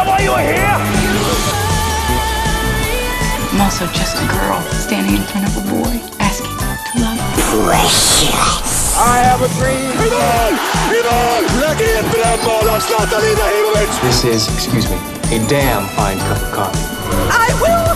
that why you are here? I'm also just a girl standing in front of a boy asking to love. Precious. I have a dream. Ivan! Ivan! Lägg in brännbollens Zlatan Ibrahimovic! This is, excuse me, a damn fine cup of coffee. I will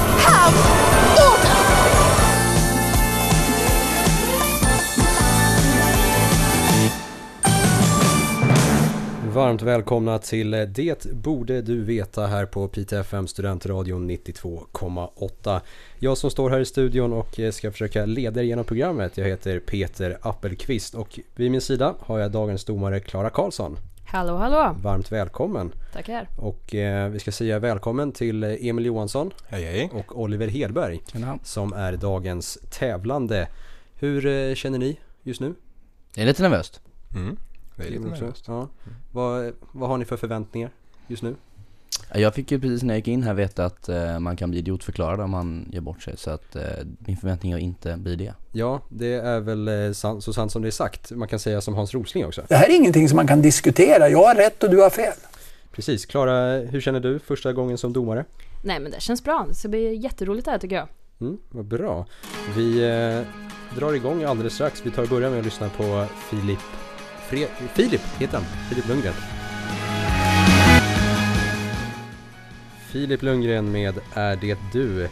Varmt välkomna till Det borde du veta här på PTFM Studentradion 92,8. Jag som står här i studion och ska försöka leda er genom programmet, jag heter Peter Appelqvist och vid min sida har jag dagens domare Klara Karlsson. Hallå hallå! Varmt välkommen! Tackar! Och eh, vi ska säga välkommen till Emil Johansson Hej hej. och Oliver Hedberg som är dagens tävlande. Hur eh, känner ni just nu? Det är lite nervöst. Mm. Det är lite nervöst. Ja. Vad, vad har ni för förväntningar just nu? Ja, Jag fick ju precis när jag gick in här veta att eh, man kan bli idiotförklarad om man gör bort sig så att eh, min förväntning är att inte bli det. Ja, det är väl eh, sant, så sant som det är sagt. Man kan säga som Hans Rosling också. Det här är ingenting som man kan diskutera. Jag har rätt och du har fel. Precis. Klara, hur känner du första gången som domare? Nej men det känns bra, det ska bli jätteroligt det här tycker jag. Mm, vad bra. Vi eh, drar igång alldeles strax. Vi tar och börjar med att lyssna på Filip Fre Filip heter han, Filip Lundgren. Filip Lundgren med Är det du?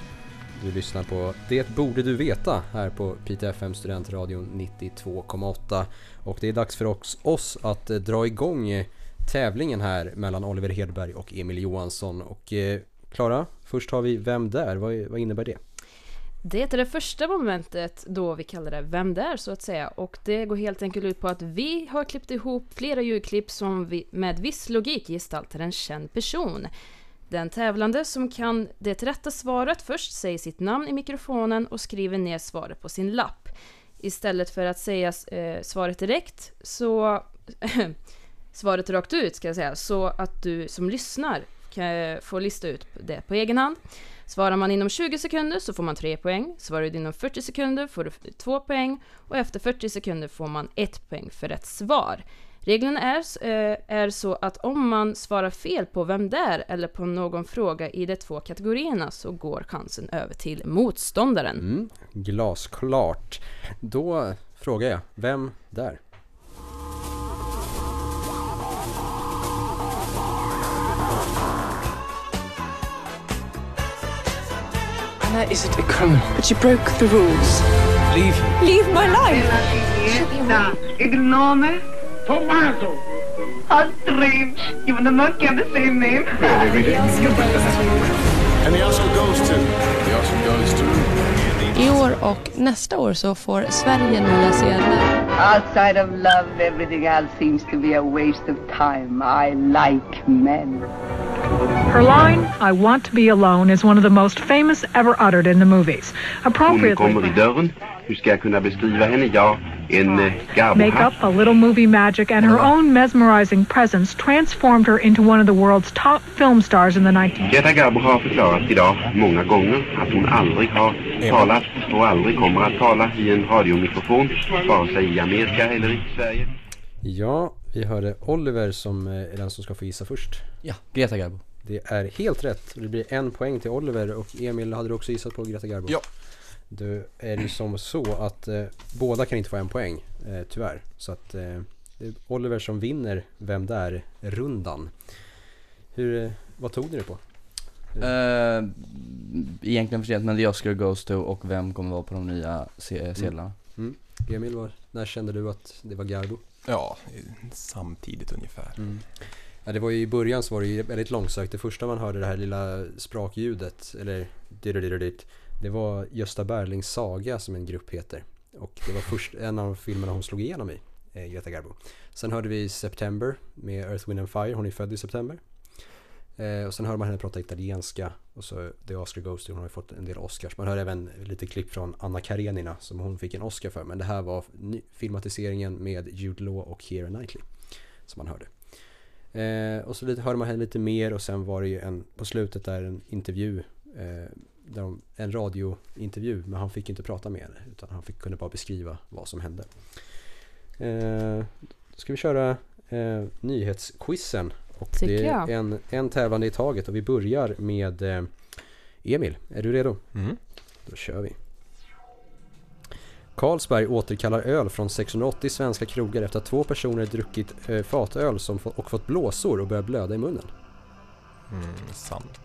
Du lyssnar på Det borde du veta här på PTFM Studentradion 92,8 och det är dags för oss, att eh, dra igång tävlingen här mellan Oliver Hedberg och Emil Johansson och eh, Klara, först har vi Vem där? Vad, vad innebär det? Det är det första momentet då vi kallar det Vem där så att säga och det går helt enkelt ut på att vi har klippt ihop flera ljudklipp som vi med viss logik gestaltar en känd person. Den tävlande som kan det rätta svaret först säger sitt namn i mikrofonen och skriver ner svaret på sin lapp. Istället för att säga eh, svaret direkt så svaret rakt ut ska jag säga så att du som lyssnar kan eh, får lista ut det på egen hand. Svarar man inom 20 sekunder så får man 3 poäng. Svarar du inom 40 sekunder får du 2 poäng och efter 40 sekunder får man 1 poäng för rätt svar. Reglerna är, eh, är så att om man svarar fel på vem det är eller på någon fråga i de två kategorierna så går chansen över till motståndaren. Mm, glasklart. Då frågar jag, vem där? Anna isn't a criminal, but she broke the rules. Leave him. Leave my life! Il nome? Tommaso. How strange. Even the monkey have the same name. And the Oscar goes to... The Oscar goes to... I år och nästa år så får Sverige nya sedlar. Outside of love, everything else seems to be a waste of time. I like men. Her line, I want to be alone, is one of the most famous ever uttered in the movies. Hon Appropriately, kommer i dörren. Hur ska jag kunna beskriva henne? Ja, en eh, makeup, garbohatt. a little movie magic, and her own mesmerizing presence transformed her into one of the world's top film stars in the 19th. Greta Garbo har förklarat idag många gånger att hon aldrig har talat och aldrig kommer att tala i en radiomikrofon, vare sig i Amerika eller i Sverige. Ja, vi hörde Oliver som eh, är den som ska få gissa först. Ja, Greta Garbo. Det är helt rätt. Det blir en poäng till Oliver och Emil hade du också gissat på Greta Garbo? Ja. Du är ju som så att eh, båda kan inte få en poäng eh, tyvärr. Så att eh, det är Oliver som vinner Vem där rundan. Hur, eh, vad tog ni det på? Uh, egentligen för sent men The Oscar Goes to och vem kommer vara på de nya se- sedlarna? Mm. Emil, var, när kände du att det var Garbo? Ja, samtidigt ungefär. Mm. Ja, det var ju i början så var det ju väldigt långsökt. Det första man hörde det här lilla sprakljudet, eller dit det var Gösta Berlings saga som en grupp heter. Och det var först en av filmerna hon slog igenom i, eh, Greta Garbo. Sen hörde vi September med Earth, Wind and Fire, hon är född i september. Eh, och sen hörde man henne prata italienska och så The Oscar Ghost, hon har ju fått en del Oscars. Man hör även lite klipp från Anna Karenina som hon fick en Oscar för. Men det här var filmatiseringen med Jude Law och Keira Knightley som man hörde. Eh, och så lite, hörde man henne lite mer och sen var det ju en, på slutet där en intervju, eh, där de, en radiointervju, men han fick inte prata med henne utan han fick, kunde bara beskriva vad som hände. Eh, då ska vi köra eh, nyhetsquizen Och Tycker det är jag. en, en tävlande i taget och vi börjar med eh, Emil. Är du redo? Mm. Då kör vi. Carlsberg återkallar öl från 680 svenska krogar efter att två personer druckit eh, fatöl som få, och fått blåsor och börjat blöda i munnen. Mm, sant.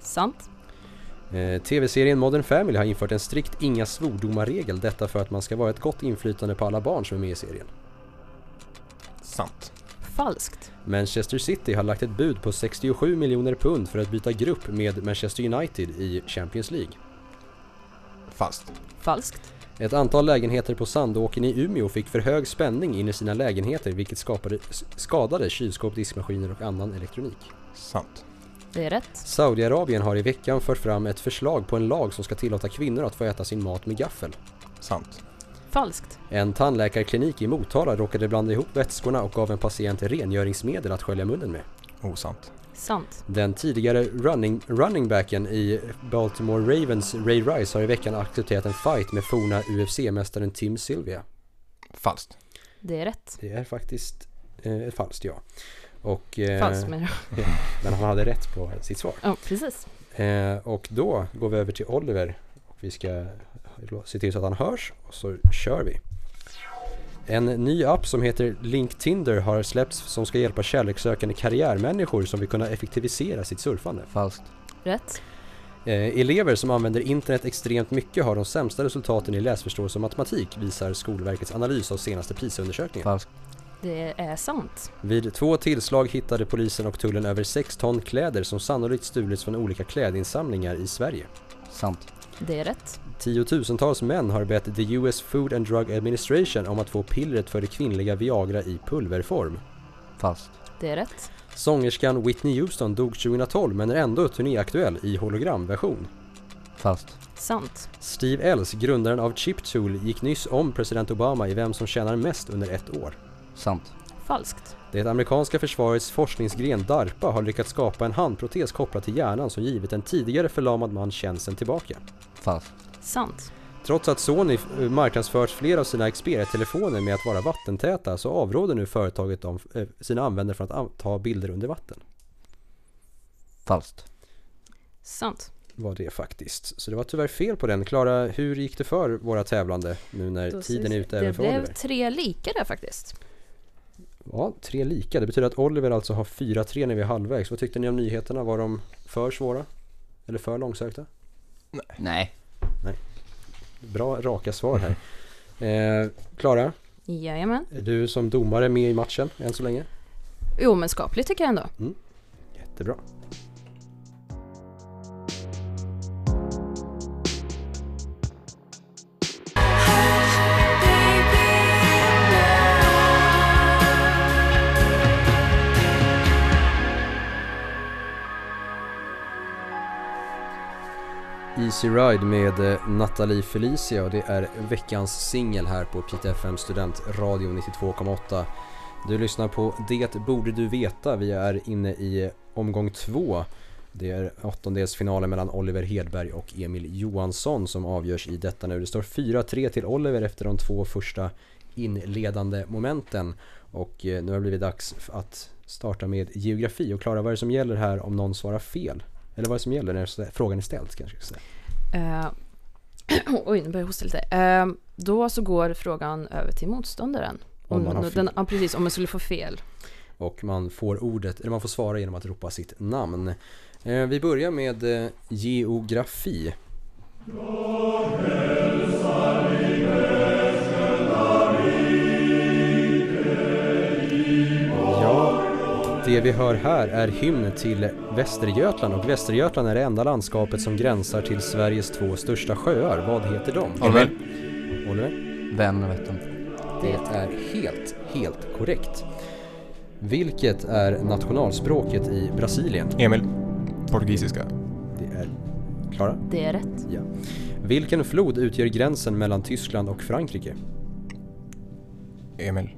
Sant. Eh, TV-serien Modern Family har infört en strikt inga svordomar-regel. Detta för att man ska vara ett gott inflytande på alla barn som är med i serien. Sant. Falskt. Manchester City har lagt ett bud på 67 miljoner pund för att byta grupp med Manchester United i Champions League. Falskt. Falskt. Ett antal lägenheter på Sandåken i Umeå fick för hög spänning in i sina lägenheter vilket skapade, skadade kylskåp, diskmaskiner och annan elektronik. Sant. Det är rätt. Saudiarabien har i veckan fört fram ett förslag på en lag som ska tillåta kvinnor att få äta sin mat med gaffel. Sant. Falskt. En tandläkarklinik i Motala råkade blanda ihop vätskorna och gav en patient rengöringsmedel att skölja munnen med. Osant. Sant. Den tidigare running, running backen i Baltimore Ravens, Ray Rice, har i veckan accepterat en fight med forna UFC-mästaren Tim Sylvia. Falskt. Det är rätt. Det är faktiskt eh, falskt ja. Och, eh, Falskt menar jag. Men han hade rätt på sitt svar. Ja, precis. Eh, och då går vi över till Oliver. Och vi ska se till så att han hörs och så kör vi. En ny app som heter Link Tinder har släppts som ska hjälpa kärlekssökande karriärmänniskor som vill kunna effektivisera sitt surfande. Falskt. Rätt. Eh, elever som använder internet extremt mycket har de sämsta resultaten i läsförståelse och matematik visar Skolverkets analys av senaste PISA-undersökningen. Falskt. Det är sant. Vid två tillslag hittade polisen och tullen över 6 ton kläder som sannolikt stulits från olika klädinsamlingar i Sverige. Sant. Det är rätt. Tiotusentals män har bett the US Food and Drug Administration om att få pillret för det kvinnliga Viagra i pulverform. Falskt. Det är rätt. Sångerskan Whitney Houston dog 2012 men är ändå turnéaktuell i hologramversion. Falskt. Sant. Steve Ells, grundaren av Chiptool, gick nyss om president Obama i vem som tjänar mest under ett år. Sant. Falskt. Det amerikanska försvarets forskningsgren DARPA har lyckats skapa en handprotes kopplad till hjärnan som givit en tidigare förlamad man tjänsten tillbaka. Falskt. Sant. Trots att Sony eh, marknadsfört flera av sina Xperia-telefoner med att vara vattentäta så avråder nu företaget dem, eh, sina användare från att ta bilder under vatten. Falskt. Sant. Var det faktiskt. Så det var tyvärr fel på den. Klara, hur gick det för våra tävlande nu när Då tiden är ute även Det för blev Oliver? tre lika där faktiskt. Ja, tre lika. Det betyder att Oliver alltså har 4-3 när vi är halvvägs. Vad tyckte ni om nyheterna? Var de för svåra? Eller för långsökta? Nej. Nej. Bra raka svar här. Eh, Klara, Jajamän. är du som domare med i matchen än så länge? Omenskapligt tycker jag ändå. Jättebra. Easy Ride med eh, Nathalie Felicia och det är veckans singel här på PTFM FM Studentradio 92,8. Du lyssnar på Det borde du veta. Vi är inne i eh, omgång två. Det är åttondelsfinalen mellan Oliver Hedberg och Emil Johansson som avgörs i detta nu. Det står 4-3 till Oliver efter de två första inledande momenten. Och eh, nu har det blivit dags att starta med geografi. Och Klara, vad är det som gäller här om någon svarar fel? Eller vad är det som gäller när frågan är ställd kanske jag säga. Eh, oj, nu börjar jag hosta lite. Eh, då så går frågan över till motståndaren. Om man har den, ja, precis, om man skulle få fel. Och man får ordet, eller man får svara genom att ropa sitt namn. Eh, vi börjar med eh, geografi. Det vi hör här är hymn till Västergötland och Västergötland är det enda landskapet som gränsar till Sveriges två största sjöar. Vad heter de? Oliver. Oliver? Vättern. Det är helt, helt korrekt. Vilket är nationalspråket i Brasilien? Emil. Portugisiska. Det är Klara? Det är rätt. Ja. Vilken flod utgör gränsen mellan Tyskland och Frankrike? Emil.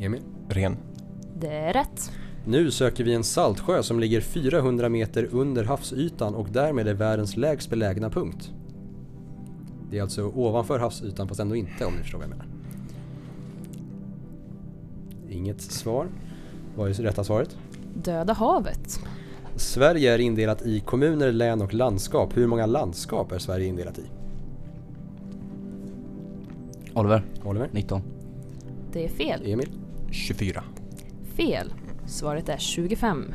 Emil? Ren. Det är rätt. Nu söker vi en saltsjö som ligger 400 meter under havsytan och därmed är världens lägst belägna punkt. Det är alltså ovanför havsytan fast ändå inte om ni förstår vad jag menar. Inget svar. Vad är rätta svaret? Döda havet. Sverige är indelat i kommuner, län och landskap. Hur många landskap är Sverige indelat i? Oliver. Oliver. 19. Det är fel. Emil. 24. Fel. Svaret är 25.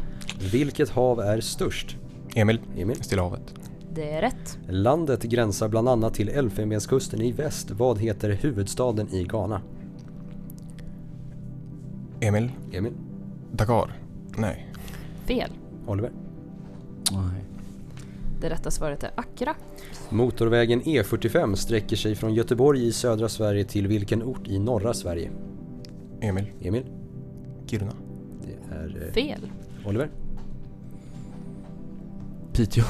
Vilket hav är störst? Emil. Emil. Stilla havet. Det är rätt. Landet gränsar bland annat till Elfenbenskusten i väst. Vad heter huvudstaden i Ghana? Emil. Emil. Dakar. Nej. Fel. Oliver. Nej. Det rätta svaret är Accra. Motorvägen E45 sträcker sig från Göteborg i södra Sverige till vilken ort i norra Sverige? Emil. Emil. Kiruna. Eh, Fel. Oliver. Piteå.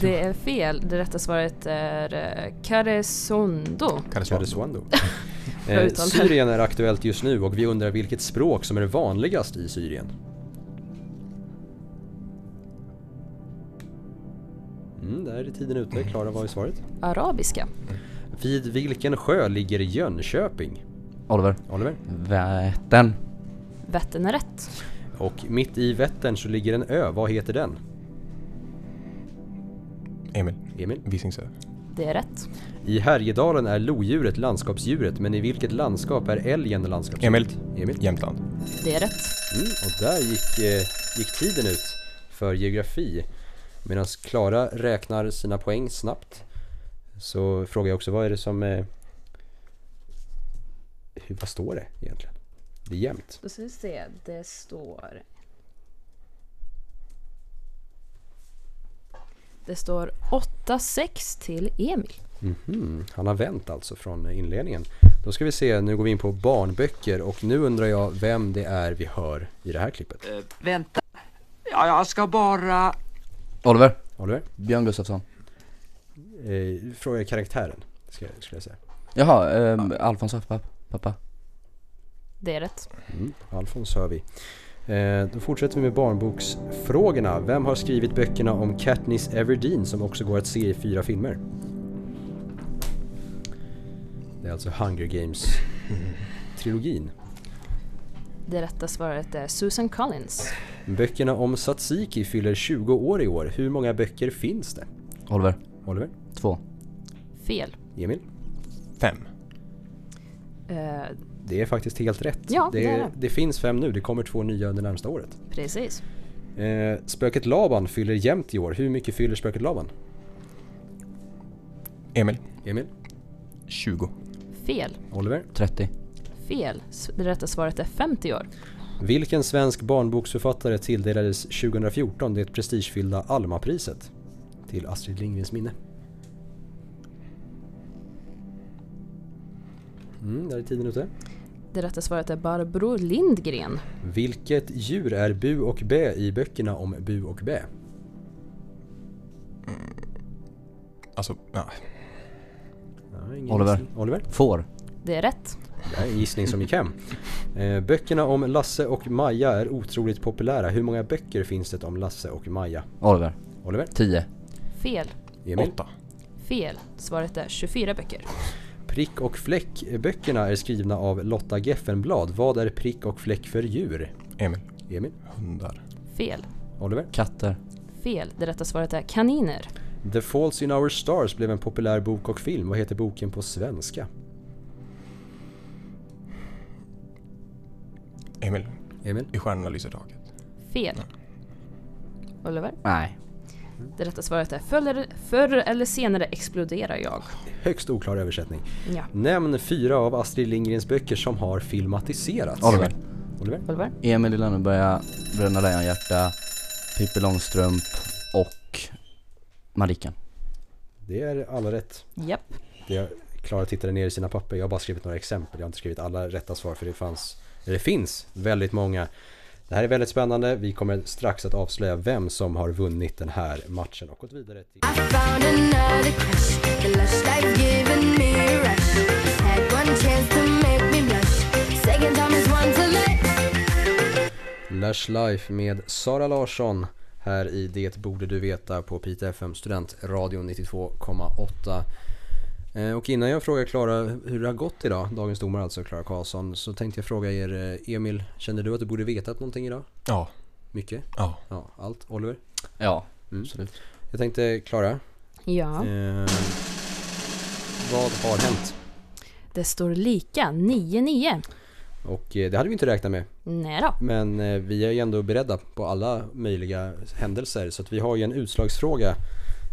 Det är fel. Det rätta svaret är eh, Karesuando. Karesuando. Eh. Syrien är aktuellt just nu och vi undrar vilket språk som är vanligast i Syrien? Mm, där är tiden ute. Klara, vad är svaret? Arabiska. Vid vilken sjö ligger Jönköping? Oliver. Oliver. Vättern. Vättern är rätt. Och mitt i Vättern så ligger en ö. Vad heter den? Emil. Emil. Visingsö. Det är rätt. I Härjedalen är lodjuret landskapsdjuret, men i vilket landskap är älgen landskapsdjuret? Emil. Emil. Jämtland. Det är rätt. Mm, och där gick, eh, gick tiden ut för geografi. Medan Klara räknar sina poäng snabbt så frågar jag också vad är det som... Eh, hur, vad står det egentligen? Det är jämnt. Då ska vi se. Det står... Det står 8-6 till Emil. Mhm, Han har vänt alltså från inledningen. Då ska vi se, nu går vi in på barnböcker och nu undrar jag vem det är vi hör i det här klippet. Vänta. Ja, jag ska bara... Oliver. Oliver? Björn Gustafsson. Eh, fråga karaktären, skulle jag säga. Jaha, ähm, Alfons pappa. pappa. Det är rätt. Mm, Alfons hör vi. Eh, då fortsätter vi med barnboksfrågorna. Vem har skrivit böckerna om Katniss Everdeen som också går att se i fyra filmer? Det är alltså Hunger Games-trilogin. Det rätta svaret är Susan Collins. Böckerna om Satsiki fyller 20 år i år. Hur många böcker finns det? Oliver. Oliver? Två. Fel. Emil? Fem. Eh, Det är faktiskt helt rätt. Ja, det, det är det. det finns fem nu, det kommer två nya under närmsta året. precis. Eh, spöket Laban fyller jämnt i år. Hur mycket fyller spöket Laban? Emil. Emil? 20. Fel. Oliver? 30. Fel. Det rätta svaret är 50 år. Vilken svensk barnboksförfattare tilldelades 2014 det prestigefyllda Almapriset? Till Astrid Lindgrens minne. Mm, där är tiden ute. Det rätta svaret är Barbro Lindgren. Vilket djur är Bu och Bä i böckerna om Bu och Bä? Alltså, ja. Ja, Oliver. gissning. Oliver? Får. Det är rätt. Det är en gissning som gick hem. Eh, böckerna om Lasse och Maja är otroligt populära. Hur många böcker finns det om Lasse och Maja? Oliver. Oliver? 10. Fel. Emil? Åtta. Fel. Svaret är 24 böcker. Prick och fläck böckerna är skrivna av Lotta Geffenblad. Vad är prick och fläck för djur? Emil. Emil? Hundar. Fel. Oliver? Katter. Fel. Det rätta svaret är kaniner. The Falls in Our Stars blev en populär bok och film. Vad heter boken på svenska? Emil. Emil? I stjärnorna lyser taket. Fel. Oliver? Nej. Det rätta svaret är förr, förr eller senare exploderar jag. Högst oklar översättning. Ja. Nämn fyra av Astrid Lindgrens böcker som har filmatiserats. Oliver. Oliver? Oliver? Emil i Lönneberga, Bröderna Lejonhjärta, Pippi Långstrump och Madicken. Det är alla rätt. Japp. Det Klara tittade ner i sina papper. Jag har bara skrivit några exempel. Jag har inte skrivit alla rätta svar för det fanns, eller det finns väldigt många. Det här är väldigt spännande. Vi kommer strax att avslöja vem som har vunnit den här matchen och gått vidare till... lush life med Sara Larsson här i Det borde du veta på Pite FM Studentradion 92,8. Eh, Och innan jag frågar Klara hur det har gått idag, dagens domare alltså, Klara Karlsson, så tänkte jag fråga er, eh, Emil, känner du att du borde vetat någonting idag? Ja. Mycket? Ja. Ja, allt. Oliver? Ja, Mm. absolut. Jag tänkte, Klara, Ja, eh, vad har hänt? det står lika 9-9. Och eh, det hade vi inte räknat med. Nej då. Men eh, vi är ju ändå beredda på alla möjliga händelser så att vi har ju en utslagsfråga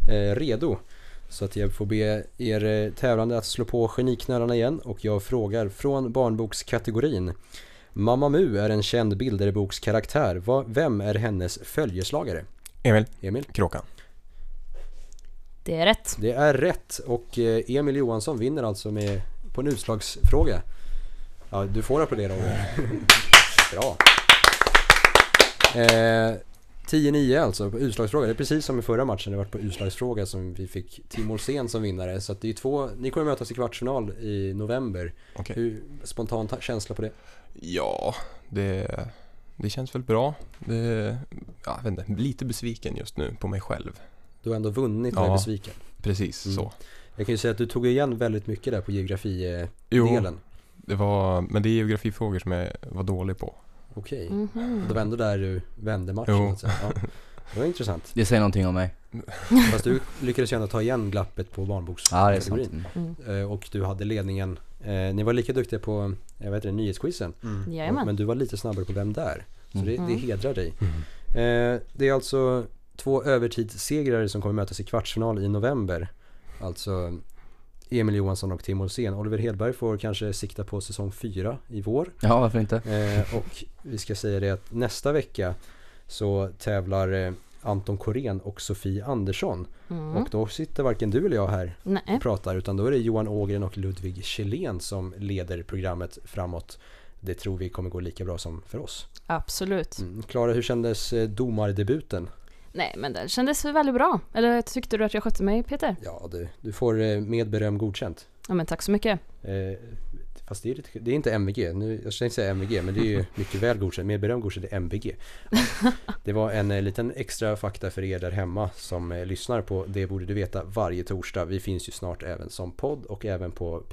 eh, redo. Så att jag får be er eh, tävlande att slå på geniknölarna igen och jag frågar från barnbokskategorin. Mamma Mu är en känd bilderbokskaraktär. Vem är hennes följeslagare? Emil. Emil. Kråkan. Det är rätt. Det är rätt och eh, Emil Johansson vinner alltså med, på en utslagsfråga. Ja, du får applådera. Bra. Eh, 10-9 alltså på utslagsfråga. Det är precis som i förra matchen det var på utslagsfråga som vi fick Tim Olsén som vinnare. Så det är två, ni kommer mötas i kvartsfinal i november. Okej. Hur, spontan ta- känsla på det? Ja, det, det känns väl bra. Det, ja, jag vet inte, lite besviken just nu på mig själv. Du har ändå vunnit och är Ja, besviken. Precis Mm. så. Jag kan ju säga att du tog igen väldigt mycket där på geografi-delen. Jo, det var, men det är geografifrågor som jag var dålig på. Okej. Mhm. Det var ändå där du vände matchen Jo. så. Ja. Det var intressant. Det säger någonting om mig. Fast du lyckades ju ändå ta igen glappet på Ja, det är sant. barnbokskategorin. Eh, Och du hade ledningen. Eh, Ni var lika duktiga på, jag vet inte, nyhetsquizen. Mm. Men du var lite snabbare på Vem där? Så det, det Mm. hedrar dig. Eh, Det är alltså två övertidssegrare som kommer mötas i kvartsfinal i november. Alltså Emil Johansson och Tim Olsén. Oliver Hedberg får kanske sikta på säsong 4 i vår. Ja, varför inte? Eh, och vi ska säga det att nästa vecka så tävlar eh, Anton Korén och Sofie Andersson. Mm. Och då sitter varken du eller jag här Nej. och pratar utan då är det Johan Ågren och Ludvig Kjellén som leder programmet framåt. Det tror vi kommer gå lika bra som för oss. Absolut. Mm. Klara, hur kändes eh, domardebuten? Nej, men den kändes väldigt bra. Eller tyckte du att jag skötte mig, Peter? Ja, du, du får eh, med beröm godkänt. Ja, men tack så mycket. Eh, fast det är, det är inte MVG, nu, jag ska inte säga MVG men det är ju mycket väl godkänt, med beröm godkänt är MVG. Ja, det var en eh, liten extra fakta för er där hemma som eh, lyssnar på Det borde du veta varje torsdag. Vi finns ju snart även som podd och även på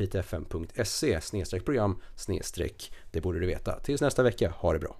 snedstreck program snedstreck Det borde du veta. Tills nästa vecka, ha det bra.